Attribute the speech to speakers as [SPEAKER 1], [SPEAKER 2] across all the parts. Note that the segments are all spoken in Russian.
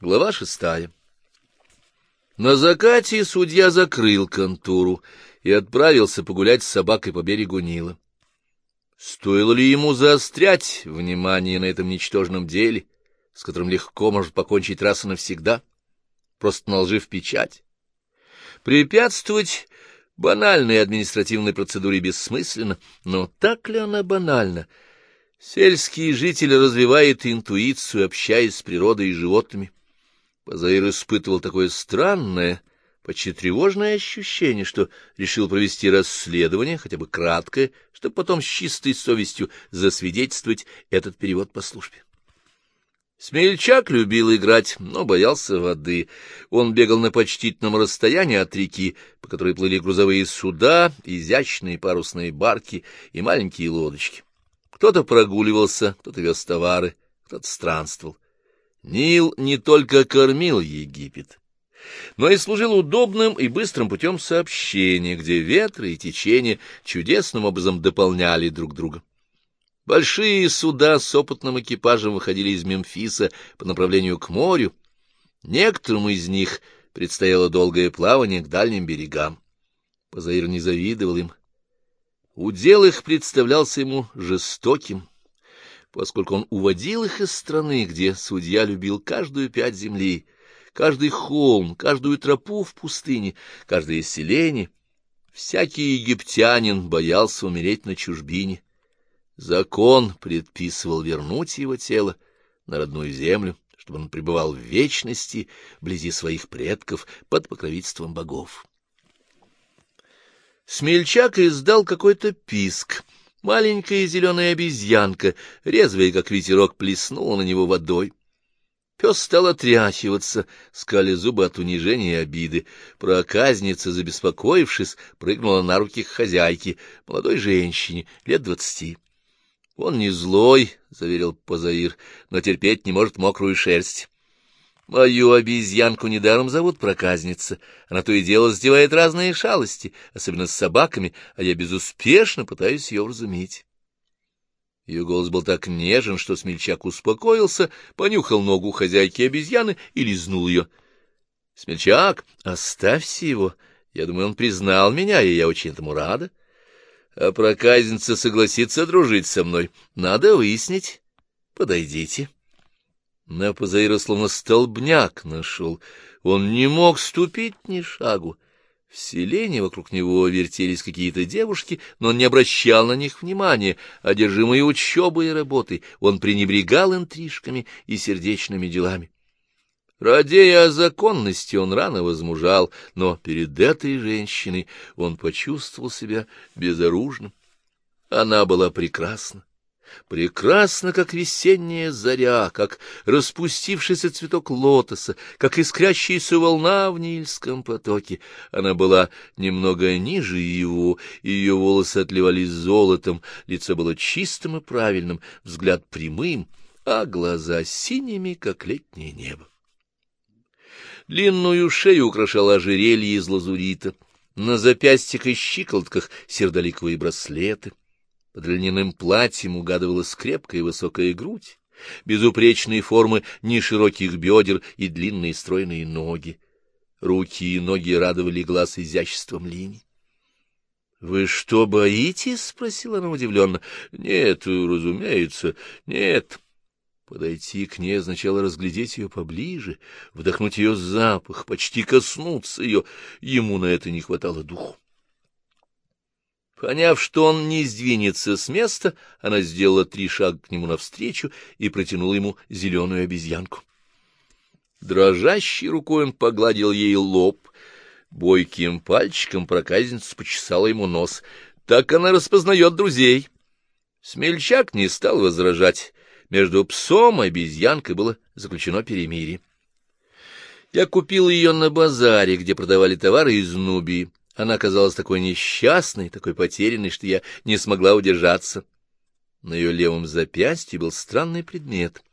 [SPEAKER 1] Глава шестая. На закате судья закрыл контору и отправился погулять с собакой по берегу Нила. Стоило ли ему заострять внимание на этом ничтожном деле, с которым легко может покончить раз и навсегда, просто наложив печать? Препятствовать банальной административной процедуре бессмысленно, но так ли она банальна? Сельский житель развивает интуицию, общаясь с природой и животными. Позаир испытывал такое странное, почти тревожное ощущение, что решил провести расследование, хотя бы краткое, чтобы потом с чистой совестью засвидетельствовать этот перевод по службе. Смельчак любил играть, но боялся воды. Он бегал на почтительном расстоянии от реки, по которой плыли грузовые суда, изящные парусные барки и маленькие лодочки. Кто-то прогуливался, кто-то вез товары, кто-то странствовал. Нил не только кормил Египет, но и служил удобным и быстрым путем сообщения, где ветры и течения чудесным образом дополняли друг друга. Большие суда с опытным экипажем выходили из Мемфиса по направлению к морю. Некоторым из них предстояло долгое плавание к дальним берегам. Позаир не завидовал им. Удел их представлялся ему жестоким, поскольку он уводил их из страны, где судья любил каждую пять земли, каждый холм, каждую тропу в пустыне, каждое селение. Всякий египтянин боялся умереть на чужбине. Закон предписывал вернуть его тело на родную землю, чтобы он пребывал в вечности, вблизи своих предков, под покровительством богов. Смельчак издал какой-то писк — Маленькая зеленая обезьянка, резвая, как ветерок, плеснула на него водой. Пес стал отряхиваться, скали зубы от унижения и обиды. Проказница, забеспокоившись, прыгнула на руки к хозяйке, молодой женщине, лет двадцати. — Он не злой, — заверил Позаир, — но терпеть не может мокрую шерсть. Мою обезьянку недаром зовут проказница. Она то и дело сделает разные шалости, особенно с собаками, а я безуспешно пытаюсь ее вразумить. Ее голос был так нежен, что смельчак успокоился, понюхал ногу хозяйки обезьяны и лизнул ее. — Смельчак, оставьте его. Я думаю, он признал меня, и я очень этому рада. А проказница согласится дружить со мной. Надо выяснить. Подойдите. — на Пазаира словно столбняк нашел. Он не мог ступить ни шагу. В селении вокруг него вертелись какие-то девушки, но он не обращал на них внимания. Одержимый учебой и работой, он пренебрегал интрижками и сердечными делами. Радея о законности, он рано возмужал, но перед этой женщиной он почувствовал себя безоружным. Она была прекрасна. Прекрасно, как весенняя заря, как распустившийся цветок лотоса, как искрящаяся волна в Нильском потоке. Она была немного ниже его, ее волосы отливались золотом, лицо было чистым и правильным, взгляд прямым, а глаза синими, как летнее небо. Длинную шею украшало ожерелье из лазурита, на запястьях и щиколотках сердоликовые браслеты — под льняным платьем угадывалась крепкая и высокая грудь, безупречные формы нешироких бедер и длинные стройные ноги. Руки и ноги радовали глаз изяществом линий. — Вы что, боитесь? — спросила она удивленно. — Нет, разумеется, нет. Подойти к ней означало разглядеть ее поближе, вдохнуть ее запах, почти коснуться ее. Ему на это не хватало духу. Поняв, что он не сдвинется с места, она сделала три шага к нему навстречу и протянула ему зеленую обезьянку. Дрожащей рукой он погладил ей лоб, бойким пальчиком проказница почесала ему нос. Так она распознает друзей. Смельчак не стал возражать. Между псом и обезьянкой было заключено перемирие. Я купил ее на базаре, где продавали товары из Нубии. Она казалась такой несчастной, такой потерянной, что я не смогла удержаться. На ее левом запястье был странный предмет.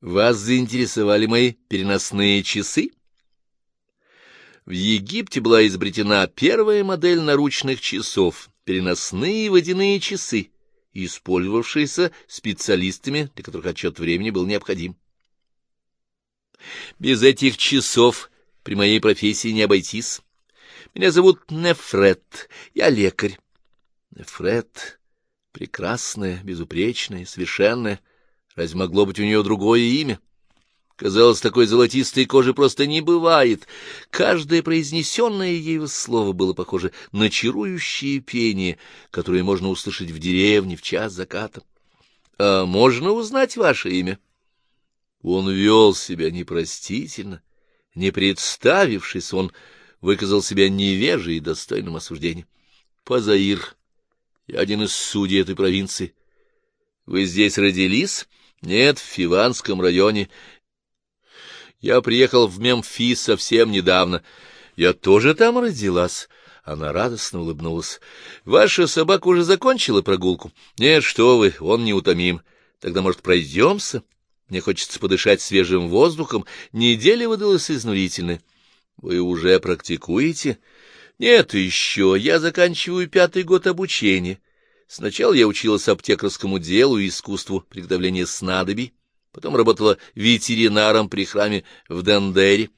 [SPEAKER 1] Вас заинтересовали мои переносные часы? В Египте была изобретена первая модель наручных часов, переносные водяные часы, использовавшиеся специалистами, для которых отчет времени был необходим. Без этих часов при моей профессии не обойтись. Меня зовут Нефрет, я лекарь. Нефрет, прекрасная, безупречная, совершенная. Разве могло быть у нее другое имя? Казалось, такой золотистой кожи просто не бывает. Каждое произнесенное ею слово было похоже на чарующее пение, которое можно услышать в деревне в час заката. — А можно узнать ваше имя? Он вел себя непростительно. Не представившись, он выказал себя невежей и достойным осуждения. — Пазаир, я один из судей этой провинции. — Вы здесь родились? — Нет, в Фиванском районе. Я приехал в Мемфис совсем недавно. Я тоже там родилась. Она радостно улыбнулась. — Ваша собака уже закончила прогулку? — Нет, что вы, он неутомим. Тогда, может, пройдемся? Мне хочется подышать свежим воздухом. Неделя выдалась изнурительная. — Вы уже практикуете? — Нет еще. Я заканчиваю пятый год обучения. Сначала я училась аптекарскому делу и искусству приготовления снадобий. Потом работала ветеринаром при храме в Дендере.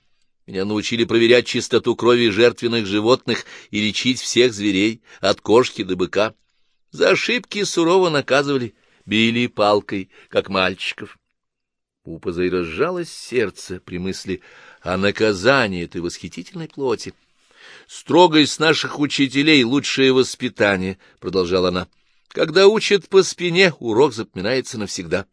[SPEAKER 1] Меня научили проверять чистоту крови жертвенных животных и лечить всех зверей, от кошки до быка. За ошибки сурово наказывали, били палкой, как мальчиков. У Пазаира сжалось сердце при мысли о наказании этой восхитительной плоти. «Строгость наших учителей — лучшее воспитание», — продолжала она. «Когда учат по спине, урок запоминается навсегда».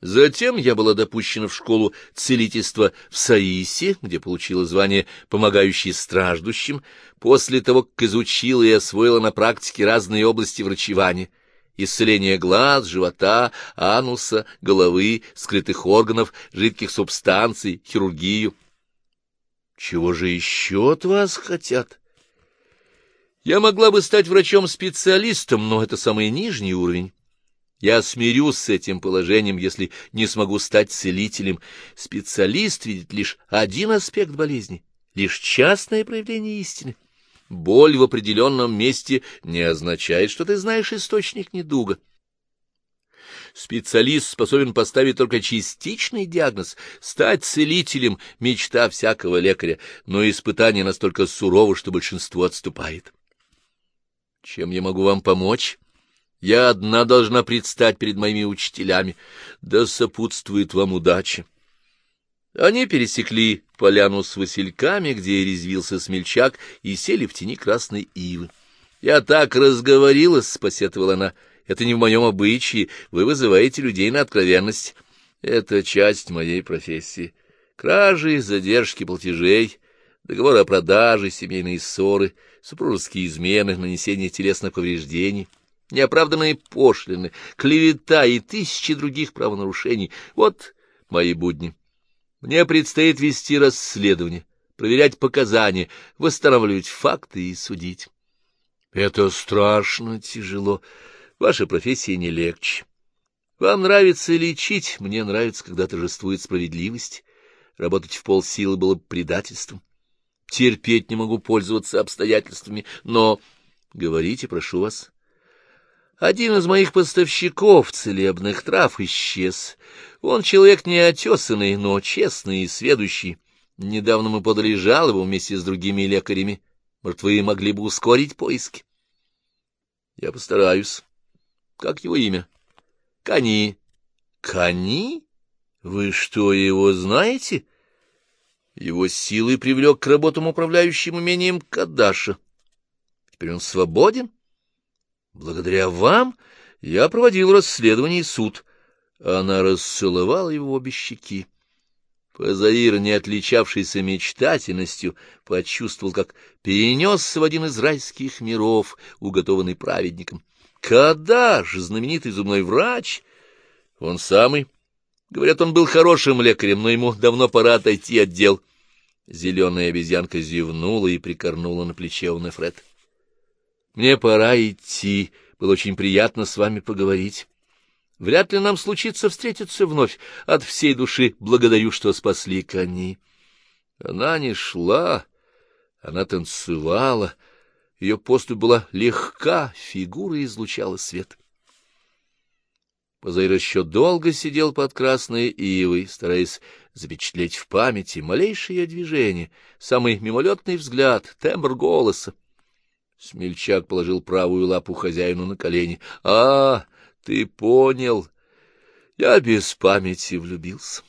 [SPEAKER 1] Затем я была допущена в школу целительства в Саисе, где получила звание «помогающий страждущим», после того, как изучила и освоила на практике разные области врачевания — исцеление глаз, живота, ануса, головы, скрытых органов, жидких субстанций, хирургию. Чего же еще от вас хотят? Я могла бы стать врачом-специалистом, но это самый нижний уровень. Я смирюсь с этим положением, если не смогу стать целителем. Специалист видит лишь один аспект болезни, лишь частное проявление истины. Боль в определенном месте не означает, что ты знаешь источник недуга. Специалист способен поставить только частичный диагноз. Стать целителем — мечта всякого лекаря, но испытание настолько сурово, что большинство отступает. Чем я могу вам помочь? Я одна должна предстать перед моими учителями. Да сопутствует вам удача. Они пересекли поляну с васильками, где резвился смельчак, и сели в тени красной ивы. «Я так разговорилась», — посетовала она, — «это не в моем обычае, вы вызываете людей на откровенность. Это часть моей профессии. Кражи, задержки платежей, договоры о продаже, семейные ссоры, супружеские измены, нанесение телесных повреждений» неоправданные пошлины, клевета и тысячи других правонарушений. Вот мои будни. Мне предстоит вести расследование, проверять показания, восстанавливать факты и судить. Это страшно тяжело. Ваша профессия не легче. Вам нравится лечить, мне нравится, когда торжествует справедливость. Работать в полсилы было бы предательством. Терпеть не могу пользоваться обстоятельствами, но... Говорите, прошу вас. Один из моих поставщиков целебных трав исчез. Он человек неотесанный, но честный и сведущий. Недавно мы подали жалобу вместе с другими лекарями. Может, вы могли бы ускорить поиски? Я постараюсь. Как его имя? Кани. Кани? Вы что, его знаете? Его силой привлек к работам управляющим умением Кадаша. Теперь он свободен? Благодаря вам я проводил расследование и суд. Она расцеловала его обе щеки. Пазаир, не отличавшийся мечтательностью, почувствовал, как перенесся в один из райских миров, уготованный праведником. Кадаш, знаменитый зубной врач, он самый. Говорят, он был хорошим лекарем, но ему давно пора отойти от дел. Зеленая обезьянка зевнула и прикорнула на плече у Нефред. Мне пора идти. Было очень приятно с вами поговорить. Вряд ли нам случится встретиться вновь. От всей души благодарю, что спасли кони. Она не шла, она танцевала. Ее поступь была легка, фигура излучала свет. Позаир еще долго сидел под красной ивой, стараясь запечатлеть в памяти малейшее движение, самый мимолетный взгляд, тембр голоса. Смельчак положил правую лапу хозяину на колени. — А, ты понял. Я без памяти влюбился.